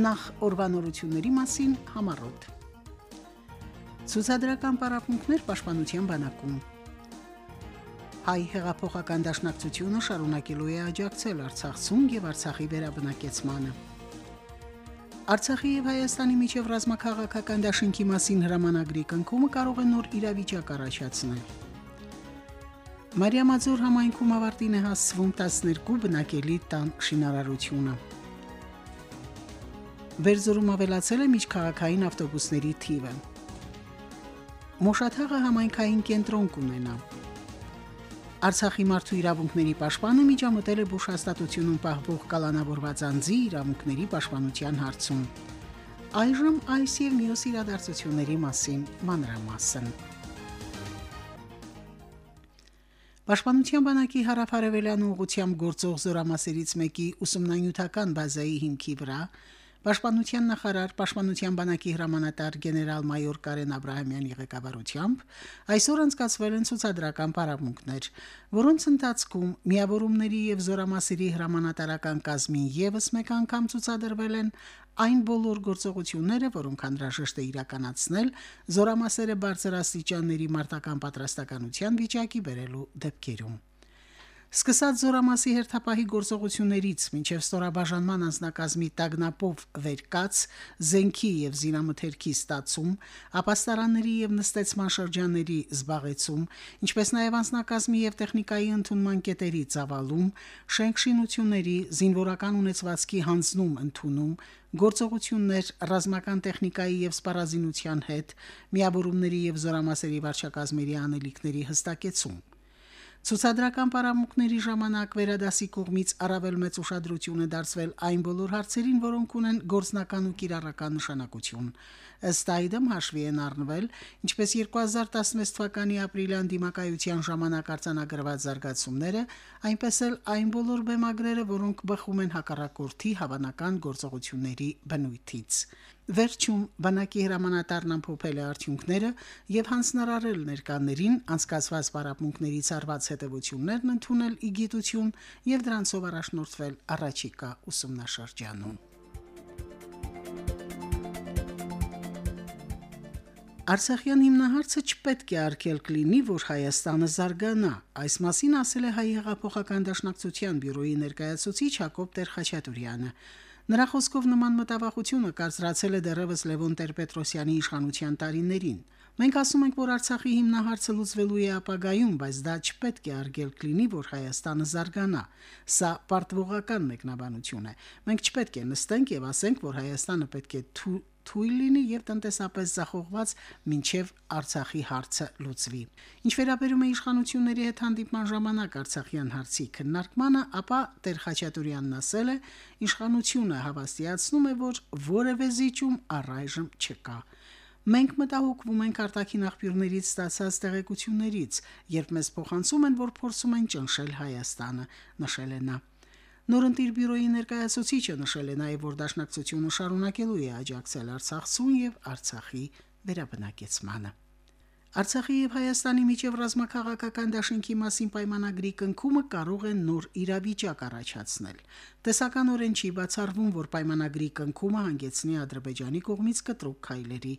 Նախ օրվանորությունների մասին համառոտ։ Ցուցադրական պարապմունքներ պաշտպանության բանակում։ Հայ հեղափոխական դաշնակցությունը շարունակելու է աջակցել Արցախցուն եւ Արցախի վերաբնակեցմանը։ Արցախի եւ Հայաստանի միջև ռազմաքաղաքական դաշինքի մասին հրամանագրի կնքումը կարող է նոր իրավիճակ առաջացնել։ Մարիամաձոր համայնքում ավարտին է հասցվում 12 բնակելի տան շինարարությունը։ Վերզորում ավելացել է միջքաղաքային ավտոբուսների թիվը։ Մոշաթաղը համայնքային կենտրոն կունենա։ Արցախի մարդու իրավունքների պաշտպանը միջամտել է Բուշաստատությունում պահվող կալանավորված անձի իրավունքների պաշտպանության հարցում։ Այժմ այս եւ մյուս իրադարձությունների մասին մանրամասն։ Պաշտպանության բանակի հարավարևելյան ուղությամբ գործող զորամասերից մեկի ուսումնանյութական բազայի հիմքի վրա Պաշտպանության նախարար Պաշտպանության բանակի հրամանատար գեներալ-մայոր Կարեն Աբ รา համյանի ղեկավարությամբ այսօր անցկացվել են ցուցադրական պարապմունքներ, որոնց ընթացքում միավորումների եւ զորամասերի հրամանատարական կազմին եւս մեկ անգամ ցուցադրվել են այն բոլոր գործողությունները, որոնք անհրաժեշտ է իրականացնել զորամասերը բարձրաստիճանների մարտական պատրաստականության վիճակի բերելու դեպքերում։ Սկսած զորամասի հերթապահի գործողություններից մինչև ստորաբաժանման անձնակազմի տագնապով վերկաց, զենքի եւ զինամթերքի ստացում, ապաստարանների եւ նստեցման շրջանների զբաղեցում, ինչպես նաեւ անձնակազմի եւ տեխնիկայի ընդունման կետերի ծավալում, շենքշինությունների, զինվորական ունեցվածքի հանձնում ընդունում, գործողություններ ռազմական տեխնիկայի եւ սպառազինության հետ, միավորումների եւ զորամասերի վարչակազմերի անելիքների հստակեցում Ցուցադրական պարամունքների ժամանակ վերադասի կողմից առավել մեծ ուշադրություն է դարձվել այն բոլոր հարցերին, որոնք ունեն գործնական ու կիրառական նշանակություն։ Ըստ այդմ հաշվի են առնվել, ինչպես 2016 թվականի ապրիլյան դիմակայության ժամանակ արձանագրված զարգացումները, այնպես էլ այն բոլոր բեմագրերը, որոնք բխում են հակառակորդի հավանական գործողությունների բնույթից։ Վերջում բանակի հրամանատարն ամփոփել է արդյունքները եւ հանձնարարել ներկաներին անցկացված պարապմունքներից արված հետևություններն ընդունել ի գիտություն եւ դրանցով առաջնորդվել առաջիկա ուսումնաշրջանում։ Արցախյան հիմնահարցը չպետք է արգելք լինի, որ Հայաստանը զարգանա։ Այս մասին ասել է հայ հեղափոխական դաշնակցության բյուրոյի ներկայացուցիչ Հակոբ Տեր-Խաչատուրյանը։ Նրա խոսքով նման մտավախությունը կարծրացել է դեռևս Լևոն Տեր-Պետրոսյանի իշխանության տարիներին։ Մենք ասում ենք, որ Արցախի հիմնահարցը լուծվելու է ապագայում, բայց դա չպետք է արգելք լինի, որ Հայաստանը զարգանա։ Սա պարտվողական մեկնաբանություն է։ Մենք չպետք է նստենք եւ ասենք, որ Հայաստանը պետք է թույլ լինի եւ տնտեսապես զախողված մինչեւ Արցախի հարցը լուծվի։ Ինչ վերաբերում է իշխանությունների հետ հանդիպման ժամանակ Արցախյան հարցի քննարկմանը, ապա Տեր Խաչատուրյանն ասել է, իշխանությունը հավաստիացնում է, որ որևէ զիջում առայժմ չկա։ Մենք մտահոգվում ենք արտաքին աղբյուրներից ստացած տեղեկություններից, երբ մեզ փոխանցում են, որ փորձում են ճնշել Հայաստանը, նշել է նա։ Նորընտիր բյուրոյի ներկայացուցիչը նշել է նաև, որ դաշնակցությունը շարունակելու է աջակցել Արցախցուն եւ Արցախի վերաբնակեցմանը։ Արցախի եւ Հայաստանի միջև ռազմաքաղաքական դաշինքի մասին պայմանագրի կնքումը կարող է նոր իրավիճակ առաջացնել։ Տեսականորեն չի բացառվում, որ պայմանագրի կնքումը հանգեցնի Ադրբեջանի կողմից կտրուկ քայլերի։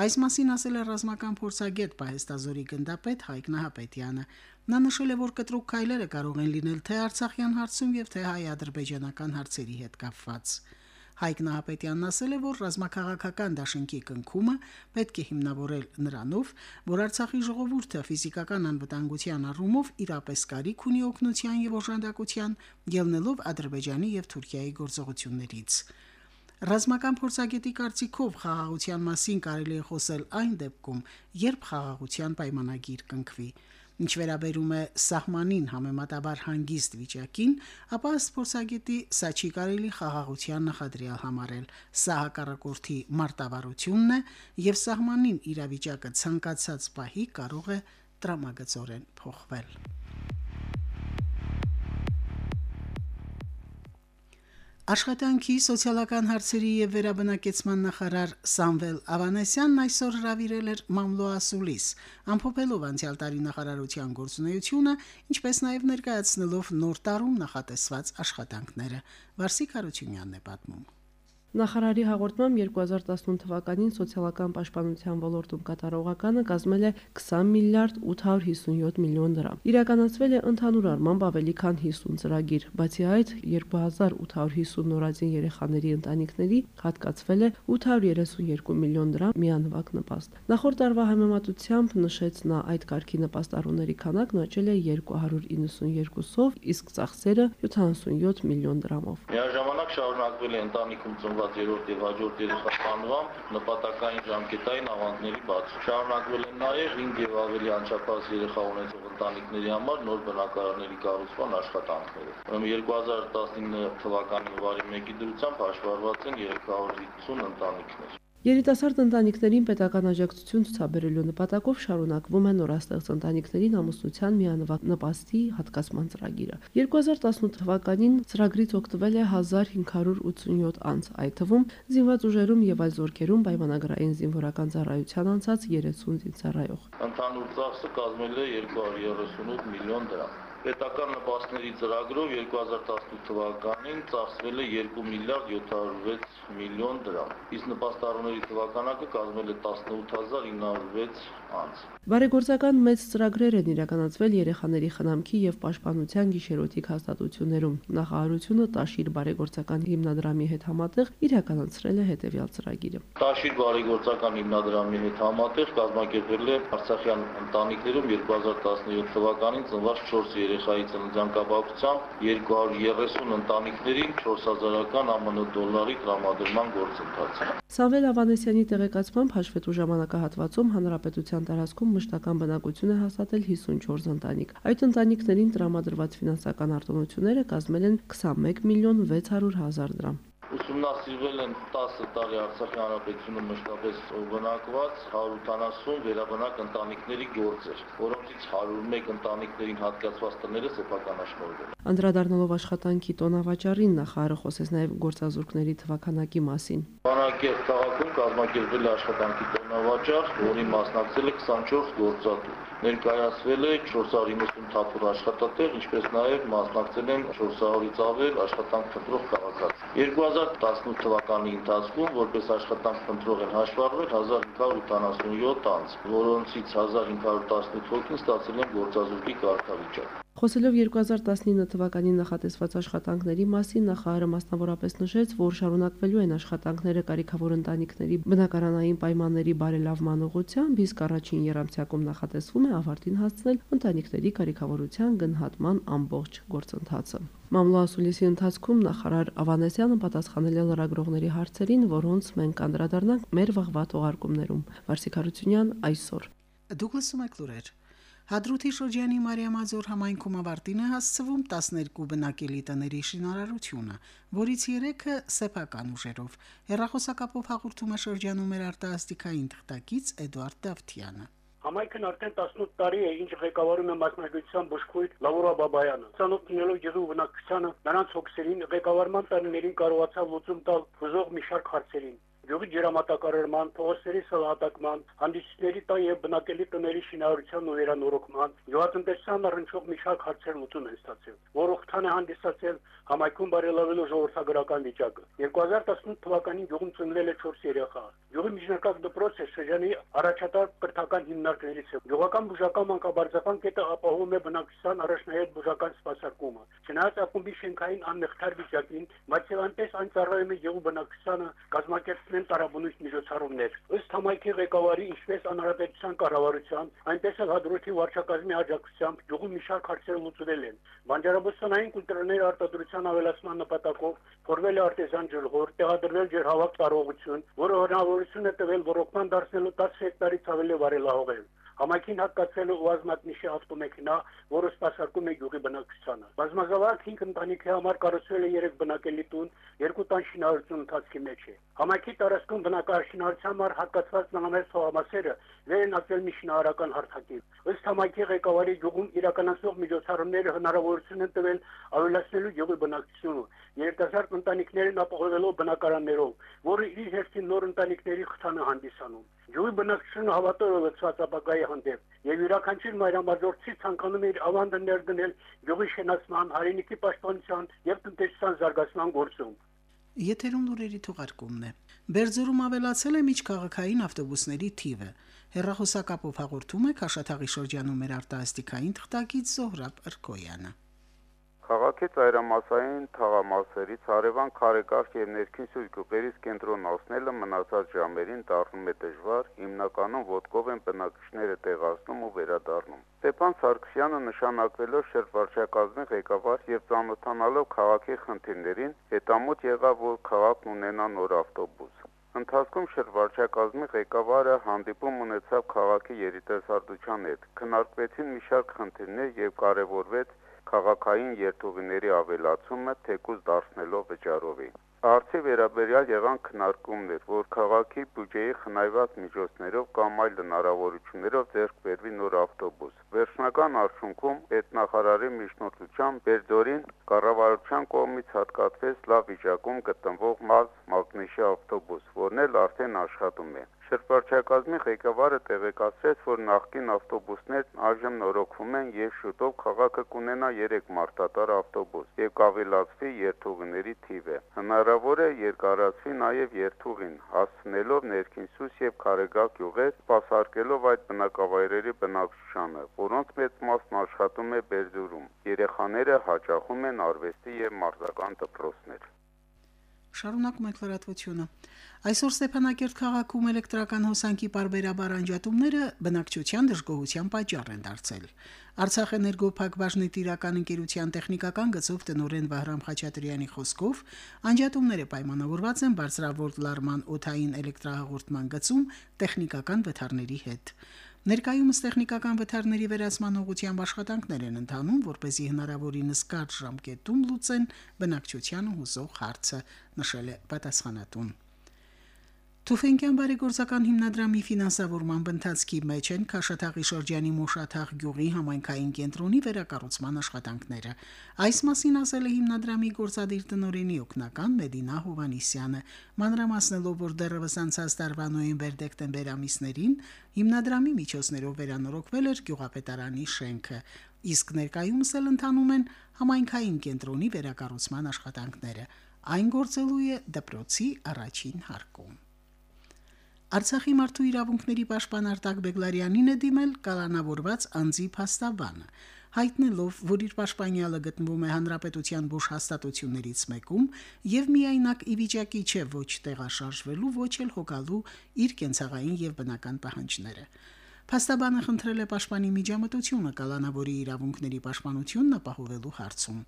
Այս մասին ասել է ռազմական փորձագետ Պահեստազորի գնդապետ Հայկ Նահապետյանը։ Նա նշել է, որ կտրուկ քայլերը կարող են լինել թե Արցախյան հարցում եւ թե հայ-ադրբեջանական հարցերի հետ կապված։ Հայկ Նահապետյանն ասել է, որ ռազմաքաղաքական դաշինքի կնքումը պետք է հիմնավորել նրանով, որ Արցախի ժողովուրդը ֆիզիկական անվտանգության առումով իրապես կարիք ունի օգնության եւ օժանդակության, ելնելով Ադրբեջանի եւ Թուրքիայի գործողություններից։ Ռազմական փորձագետի կարծիքով խաղաղության մասին կարելի է խոսել այն դեպքում, երբ խաղաղության պայմանագիր կնքվի։ Ինչ վերաբերում է սահմանին համեմատաբար հանգիստ վիճակին, ապա սփորձագետի սա չի կարելի խաղաղության նախադրյալ համարել։ Սա հակառակորդի մարտավարությունն է եւ սահմանին իրավիճակը ցանկացած պահի կարող է տրամագծորեն փոխվել։ Աշխատանքի սոցիալական հարցերի եւ վերաբնակեցման նախարար Սամվել Ավանեսյանն այսօր հրավիրել էր Մամլոասուլիս, ամփոփելով անցյալ տարի նախարարության գործունեությունը, ինչպես նաեւ ներկայացնելով նոր տարում նախատեսված աշխատանքները։ Վարսիկ Հարությունյանն է պատմում. Նախարարի հաղորդմամբ 2018 թվականին սոցիալական պաշտպանության ոլորտում կատարողականը կազմել է 20 միլիարդ 857 միլիոն դրամ։ Իրականացվել է ընդհանուր առմամբ ավելի քան 50 ծրագիր, բացի այդ 2850 նորածին երեխաների ընտանիքների հատկացվել է 832 միլիոն դրամ միանվագ նպաստ։ Նախորդ տարվա համեմատությամբ նշեց նա այդ կարգի նպաստառուների քանակն աճել է 292-ով, իսկ ծախսերը 77 միլիոն դրամով։ Միաժամանակ շարունակվել է ընտանիքում ծնված ծնված երրորդ եւ հաջորդ երեխա ստանվամբ նպատակային ժամկետային ավանդների բաց։ Շարունակվել են նաեւ 5 եւ ավելի անչափահաս երեխա ունեցող ընտանիքների համար նոր բնակարանների կառուցման աշխատանքները։ Ուրեմն 2019 թվականի հունվարի 1-ի դրությամբ հաշվառված են 350 ընտանիքներ։ Երիտասարդ ընտանիքներին պետական աջակցություն ցուցաբերելու նպատակով շարունակվում է նորաստեղծ ընտանիքներին ամուսնության միանվագ նպաստի հատկացման ծրագիրը։ 2018 թվականին ծրագրից օգտվել է 1587 անձ, այդ թվում զինված ուժերում եւ այլ զորքերում պայմանագրային զինվորական ծառայության անցած 30 զինծառայող։ Ընդհանուր ծախսը կազմել է 238 միլիոն դրամ պետական նպաստների ծրագրով 2018 թվականին ծախսվել է 2 միլիարդ 706 միլիոն դրամ, իսկ նպաստառուների թվականակը կազմել է 18906 անց։ Բարեգործական մեծ ծրագրեր են իրականացվել երեխաների խնամքի եւ պաշտպանության գիշերօթիկ հաստատություններում։ Նախարարությունը Տաշիր բարեգործական հիմնադրամի հետ համատեղ իրականացրել է հետեւյալ ծրագիրը։ Տաշիր բարեգործական հիմնադրամի հետ համատեղ կազմակերպվել է Արցախյան ընտանիքներում 2017 թվականին ծնված 4 երեխայի ծննդյան կապակցությամբ 230 ընտանիքներին 4000-ական ԱՄՆ դոլարի տրամադրման գործընթաց։ Սամվել Ավանեսյանի տեղեկացմամբ հաշվետու ժամանակահատվածում հանրապետության տարածքում մշտական բնակություն է հաստատել 54 ընտանիք։ Այդ ընտանիքներին տրամադրված ֆինանսական արտոնությունները կազմել են 21 միլիոն 600 հազար դրամ ուսումնասիրվել են 10 տարի Արցախի հանրապետությունում մշտապես բնակված 180 վերաբնակ ընտանիքների գործեր, որոնցից 101 ընտանիքներին հատկացված տները սեփականաշնորհվել։ Անդրադառնալով աշխատանքի տոնավաճառին նախարարը խոսեց նաև գործազուրկների թվականակի մասին։ Վանակերտ քաղաքում կազմակերպվել է աշխատանքի տոնավաճառ, որի մասնակցել է 24 գործատու ներկայացվել է 490 թափուր աշխատատեղ, ինչպես նաև մասնակցել են 400-ից ավել աշխատանք փնտրող քաղաքացի։ 2018 թվականի ընթացքում որպես աշխատանք փնտրող են հաշվառվել 1587 անձ, որոնցից 1518 հոգին ստացել են գործազուրկի կարգավիճակ։ Խոսելով 2019 թվականին նախատեսված աշխատանքների մասին, նախարարը մասնավորապես նշեց, որ շարունակվելու են աշխատանքները կարիքավոր ընտանիքների բնակարանային պայմանների բարելավման ուղղությամբ, իսկ առաջին երամսյակում նախատեսվում է ավարտին հասցնել ընտանիքների կարիքավորության գնահատման ամբողջ գործընթացը։ Մամլոասուլիսի ընթացքում նախարար Ավանեսյանը պատասխանել է լրագրողների հարցերին, որոնց մենք անդրադառնանք մեր վաղվա թողարկումներում։ Վարսիկ Հարությունյան այսօր։ Դուգլաս Մակլուրեր Հադրութի շրջանի Մարիամազոր համայնքում ավարտին է հասցվում 12 բնակելի տների շինարարությունը, որից 3-ը սեփական ուժերով։ Հերրախոսակապով հաղորդում է շրջանում մեր արտասթիկային թղթակից Էդվարդ Դավթյանը։ Համայնքն արդեն 18 տարի է, ինչ ղեկավարում է մասնագիտության բուժքույր Լավորա Բաբայանը։ Ցանոթ լինելով եղու բնակչությանը, նրանց հոգսերին ղեկավարման տարիներին կարողացավ լուծում տալ հուզող մի շարք հարցերին գյուղի ջրամատակարարման, փողոցների սլահատակման, հանդիսների տան եւ բնակելի տների շինարարության ու վերանորոգման, գյուղատնտեսության առնչվող մի շարք հարցեր լուծում են ստացել, որ օգտան է հանդիսացել համայնքում բարելավելու ժողովրդագրական վիճակը։ 2018 թվականին գյուղում ծնվել է 4 երեխա։ Գյուղի միջնակարգ դպրոցը շրջանի առաջատար կրթական հիմնարկներից է։ Գյուղական բուժական մանկաբարձական կետը ապահովում է բնակչության առաջնահերթ բուժական սպասարկումը։ Չնայած ակումբի շենքային անմեղթար վիճակին, այն ծառայում է եղու բնակչությանը կազմակերպ կայացնեն տարաբնույթ միջոցառումներ։ Ըստ համայնքի ղեկավարի ինչպես անհրաժեշտության կառավարության, այնպես էլ հադրութի վարչակազմի աջակցությամբ գյուղի մի շարք հարցեր լուծվել են։ Բանջարաբոստանային կուլտուրաների արտադրության ավելացման նպատակով փորվել է արտեզան ջրհոր, տեղադրվել ջրհավաք տարողություն, որը հնարավորություն է տվել ռոռոկման դարձնելու 10 հեկտարից ավելի վարելահողեր։ Համայնքին հատկացվել է ուազմատնիշի ավտոմեքենա, որը սպասարկում է գյուղի բնակչությանը։ Բազմազավակ 5 ընտանիքի համար կառուցվել է 3 բնակելի տուն, երկու տան շինարարություն ընթացքի մեջ է։ Համայնքի տարածքում բնակարարության համար հատկացված նամեր թողամասերը վերնացել մի շինարարական հարթակի։ Ըստ համայնքի ղեկավարի գյուղում իրականացող միջոցառումները հնարավորություն են տվել ավելացնելու գյուղի բնակչությունը, երիտասարդ ընտանիքներին ապահովելով բնակարաններով, որը իր հերթին նոր ընտանիքների խթանը հանդիսանում։ Գյուղի բնակչությունը հավատով է լցված ապագայի հանդեպ եւ յուրաքանչյուր մայրամազորցի ցանկանում է իր ավանդը ներդնել գյուղի շենացման, հայրենիքի պաշտպանության եւ տնտեսության զարգացման գործում։ Եթերում լուրերի թողարկումն է։ Բերձորում ավելացել է միջքաղաքային ավտոբուսների թիվը։ Հերրախոսակապով հաղորդում է Քաշաթաղի շրջանում մեր արտասթիկային թղթակից Զոհրաբ Ըրկոյանը։ Քաղաքի ծայրամասային թաղամասերից հարևան Խարեկարգ եւ ներքին սույր գյուղերից կենտրոն ասնելը մնացած ժամերին դառնում է դժվար, հիմնականում ոդկով են բնակիչները տեղացնում ու վերադառնում։ Ստեփան Սարգսյանը նշանակվելով շրջվարչակազմի ղեկավար եւ ծանոթանալով քաղաքի խնդիրներին, հետամուտ եղավ, որ քաղաքն ունենա նոր ավտոբուս։ Ընթացքում շրջվարչակազմի ղեկավարը հանդիպում ունեցավ քաղաքի երիտասարդության հետ։ Քննարկվեցին մի շարք խնդիրներ եւ կարևորվեց քաղաքային երթուղիների ավելացումը թեկուզ դարձնելով վճարովի։ Հարցի վերաբերյալ եղան քննարկումներ, որ քաղաքի բյուջեի խնայված միջոցներով կամ այլ հնարավորություններով ձեռք բերվի նոր ավտոբուս։ Վերջնական արդյունքում պետնախարարի միջնորդությամբ Բերձորին կառավարության կողմից հատկացվեց լավ վիճակում գտնվող ՄԱԶ մագնիշի ավտոբուս, որն էլ արդեն աշխատում է։ Շրջվարչակազմի ղեկավարը տեղեկացրեց, որ նախկին ավտոբուսներն այժմ նորոգվում են եւ շուտով քաղաքը կունենա 3 մարտատար ավտոբուս. Եւ կավելացվի երթուղիների թիվը։ Հնարավոր է երկարացվի նաեւ երթուղին, հասցնելով ներքին Սուս եւ Քարեգա գյուղեր, սպասարկելով այդ բնակավայրերի բնակչությանը, որոնց մեծ մասն աշխատում է Բերձորում։ Երեխաները հաճախում են արվեստի եւ մարզական դպրոցներ։ Շարունակում ենք լրատվությունը։ Այսօր Ստեփանակերտ քաղաքում էլեկտրական հոսանքի բարբերաբար անջատումները բնակչության դժգոհության պատճառ են դարձել։ Արցախ էներգո Փակbaşնի տիրական ընկերության տեխնիկական գծով տնօրեն Վահրամ Խաչատրյանի խոսքով անջատումները պայմանավորված են բարձրավոր լարման օթային էլեկտրահաղորդման գծում տեխնիկական վթարների հետ։ Ներկայումս տեխնիկական վթարների վերացման ուղղությամբ աշխատանքներ են ընթանում, որ เป զի հնարավորինս կարճ ժամկետում լուծեն բնակչությանը հուզող հարցը, նշել է պատասխանատուն։ Թուֆենկյան բարեգործական հիմնադրամի ֆինանսավորման ընթացքի մեջ են Քաշաթաղի շրջանի Մոշաթաղ գյուղի համայնքային կենտրոնի վերակառուցման աշխատանքները։ Այս մասին ասել է հիմնադրամի գործադիր տնօրենի օգնական Մեդինա Հովանիսյանը, մանրամասնելով, որ դեռևս անցած տարվա նոյեմբեր-դեկտեմբեր ամիսներին հիմնադրամի միջոցներով վերանորոգվել էր գյուղապետարանի շենքը, իսկ ներկայումս էլ ընթանում են համայնքային կենտրոնի վերակառուցման աշխատանքները։ Այն գործելու է դպրոցի առաջին հարկում։ Արցախի մարդու իրավունքների պաշտպան Արտակ Բեգլարյանին է դիմել կալանավորված անձի փաստաբանը, հայտնելով, որ իր պաշտպանյալը գտնվում է հանրապետության բուժ հաստատություններից մեկում եւ միայնակ ի վիճակի չէ ոչ տեղաշարժվելու, ոչ էլ հոգալու իր կենցաղային եւ բնական պահանջները։ Փաստաբանը խնդրել է պաշտպանի միջամտությունը կալանավորի իրավունքների պաշտպանությունն ապահովելու հարցում։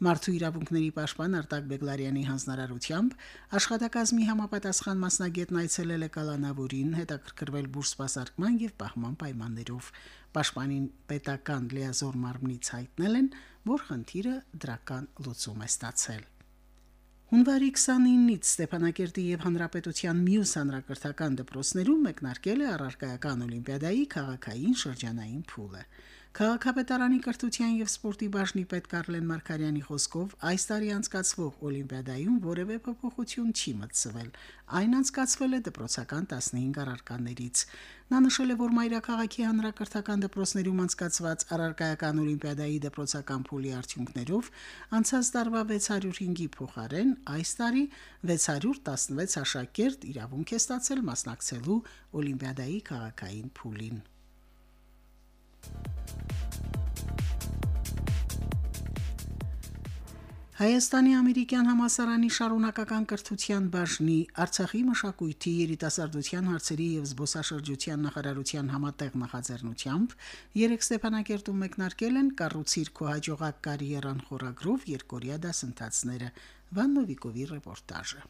Մարդու իրավունքների պաշտպան Արտակ Բեգլարյանի հանձնարարությամբ աշխատակազմի համապատասխան մասնագետն այցելել է Կալանավորին հետաքրքրվել բուրս սպասարկման եւ պահման պայմաններով։ Պաշտպանին պետական լիազոր մարմնից հայտնել են, որ խնդիրը դրական լուծում է ստացել։ Հունվարի 29-ից Ստեփանակերտի եւ Հանրապետության մյուս հանրակրթական դպրոցներում մեկնարկել է առարկայական օլիմպիադայի քաղաքային շրջանային փուլը։ Քաղաքապետարանի կրթության եւ սպորտի բաժնի պետ Կարլեն Մարկարյանի խոսքով այս տարի անցկացվող Օլիմպիադայում որևէ փոփոխություն չի մտցվել։ Այն անցկացվել է դպրոցական 15 առարկաներից։ Նա նշել է, որ Մայրաքաղաքի հանրակրթական դպրոցներում անցկացված առարկայական Օլիմպիադայի դպրոցական փուլի արդյունքներով անցած տարվա 605-ի փոխարեն այս տարի 616 աշակերտ իրավունք է ստացել մասնակցելու Օլիմպիադայի քաղաքային փուլին։ Հայաստանի ամերիկյան համասարանի շարունակական կրթության բաժնի Արցախի մշակույթի երիտասարդության հարցերի եւ զբոսաշրջության նախարարության համատեղ նախաձեռնությամբ երեք Ստեփանակերտում մեկնարկել են կառուցիր քո հաջողակ կարիերան խորագրով երկորյա դասընթացները Վաննովիկովի ռեպորտաժը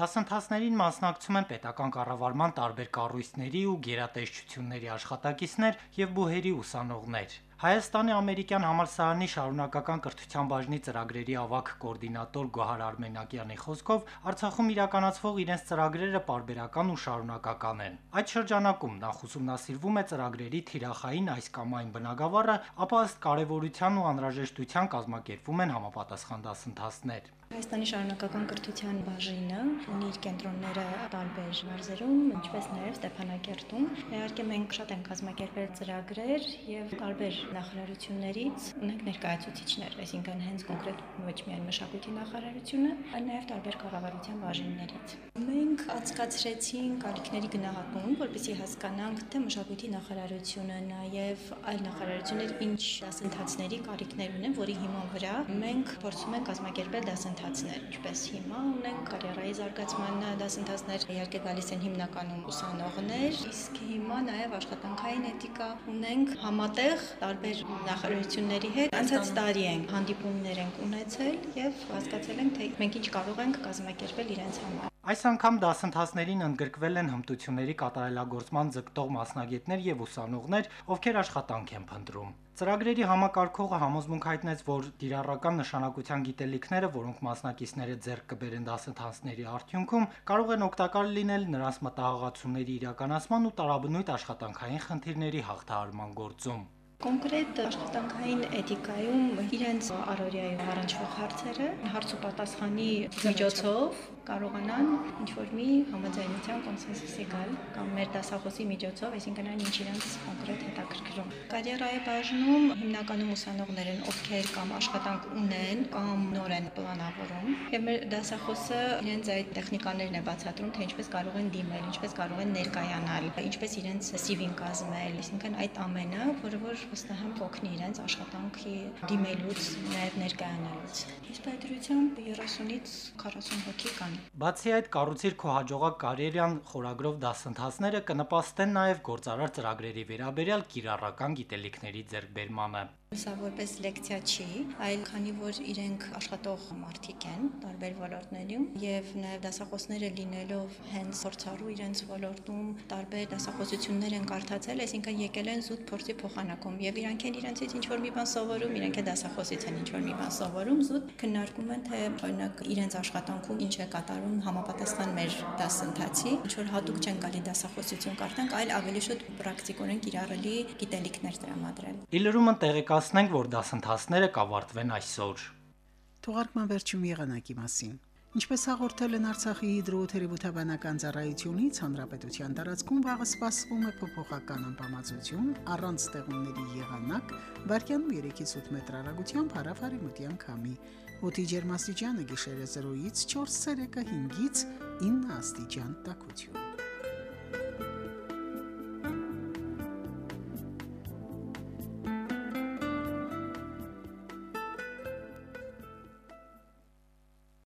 Դասընթացներին մասնակցում են պետական կառավարման տարբեր կառույցների ու գերատեսչությունների աշխատակիցներ եւ բուհերի ուսանողներ։ Հայաստանի ամերիկյան համալսարանի շարունակական կրթության բաժնի ծրագրերի ավակ կոորդինատոր Գոհար Արմենակյանի խոսքով Արցախում իրականացվող իրենց ծրագրերը parberakan ու շարունակական են։ Այդ շրջանակում նախ ուսումնասիրվում է ծրագրերի թիրախային այս կամ այն բնագավառը, ապա ըստ կարևորության ու անհրաժեշտության կազմակերպվում են համապատասխան դասընթացներ։ Հայաստանի շարունակական կրթության բաժինը ունի իր կենտրոնները տարբեր մարզերում, ինչպես նաև Ստեփանակերտում։ Իհարկե մենք շատ ենք կազմակերպել ծրագրեր եւ տարբեր նախարարություններից ունենք ներկայացուցիչներ, այսինքն հենց կոնկրետ ոչ միայն մշակույթի նախարարությունը, այլ նաև տարբեր կառավարության բաժիններից։ Մենք անցկացրեցինք ալիքների գնահատում, որպեսզի հասկանանք, թե մշակույթի նախարարությունը նաև այլ նախարարություններ ինչ դասընթացների կարիքներ ունեն, որի հիման վրա մենք փորձում ենք կազմակերպել դասընթացներ, ինչպես հիմա ունենք կարիերայի զարգացման դասընթացներ, իհարկե գալիս են հիմնականում ուսանողներ, իսկ հիմա նաև աշխատանքային էթիկա ունենք համատեղ տարբեր նախարարությունների հետ անցած տարի ենք հանդիպումներ ենք ունեցել եւ հասկացել ենք թե մենք ինչ կարող ենք կազմակերպել իրենց համար Այս անգամ դասընթացներին ընդգրկվել են հմտությունների կատարելագործման ձգտող մասնագետներ եւ ուսանողներ, ովքեր աշխատանք են փնտրում։ Ծրագրերի համակարգողը համոզմունք հայտնեց, որ դիրառական նշանակության գիտելիքները, որոնք մասնակիցները ձեռք կբերեն դասընթացների արդյունքում, կարող են օգտակար լինել նրանց մտահղացումների իրականացման ու տարաբնույթ աշխատանքային խնդիրների հաղթահարման գործում։ Կոնկրետ աշխատանքային էթիկայում իրենց առօրյայում առնչվող հարցերը հարց ու պատասխանի միջոցով կարողանան ինչ որ մի համաձայնության կոնսենսուսի գալ կամ մեր դասախոսի միջոցով, այսինքն այն ինչ իրենց կոնկրետ հետաքրքրում։ Կարիերայի բաժնում հիմնականում ուսանողներ են, ովքեր կամ աշխատանք ունեն կամ նոր են պլանավորում, եւ մեր դասախոսը իրենց այդ տեխնիկաներն է բացատրում, թե ինչպես կարող են դիմել, ինչպես կարող են ներկայանալ, ինչպես իրենց CV-ն կազմել, այսինքն այդ ամենը, որը որ վստահ եմ կօգնի իրենց աշխատանքի դիմելուց, նաև ներկայանալուց։ Իսկ պատրությամբ 30-ից 40 հոգի կան։ Բացի այդ, կառուցիր քո հաջողակ կարիերան խորագրով դասընթացները կնպաստեն նաև գործարար ծրագրերի վերաբերյալ կիրառական գիտելիքների ձեռքբերմանը։ Սա որպես լեկցիա չի, այլ քանի որ իրենք աշխատող մարդիկ են տարբեր ոլորտներում եւ նաեւ դասախոսները լինելով հենց փորձառու իրենց ոլորտում տարբեր դասախոսություններ են կարդացել, այսինքն եկել են զուտ փորձի փոխանակում եւ իրանք են իրենցից ինչ որ մի բան սովորում, իրանք է դասախոսից են ինչ որ մի բան սովորում, զուտ քննարկում են թե օրինակ իրենց աշխատանքում ինչ է կատարում համապատասխան մեր դասընթացի, ինչ որ հատուկ չեն գալի դասախոսություն կարդանք, այլ ավելի շուտ պրակտիկորեն կիրառելի գիտելիքներ տրամադրել։ Իլրումը տեղեկա կասնենք, որ դասընթացները կավարտվեն այսօր։ Թողարկման վերջում եղանակի մասին։ Ինչպես հաղորդել են Արցախի հիդրոթերապևտաբանական ծառայությունից, հանրապետության տարածքում վաղը սպասվում է փոփոխական անբավարարություն, առանց ստեղումների եղանակ, վարկյանում 3-ից 8 մետր հեռագությամբ հարավարի քամի։ Օդի ջերմաստիճանը գիշերը 0-ից 4 ցելսիուսը 5-ից 9 աստիճան տաքություն։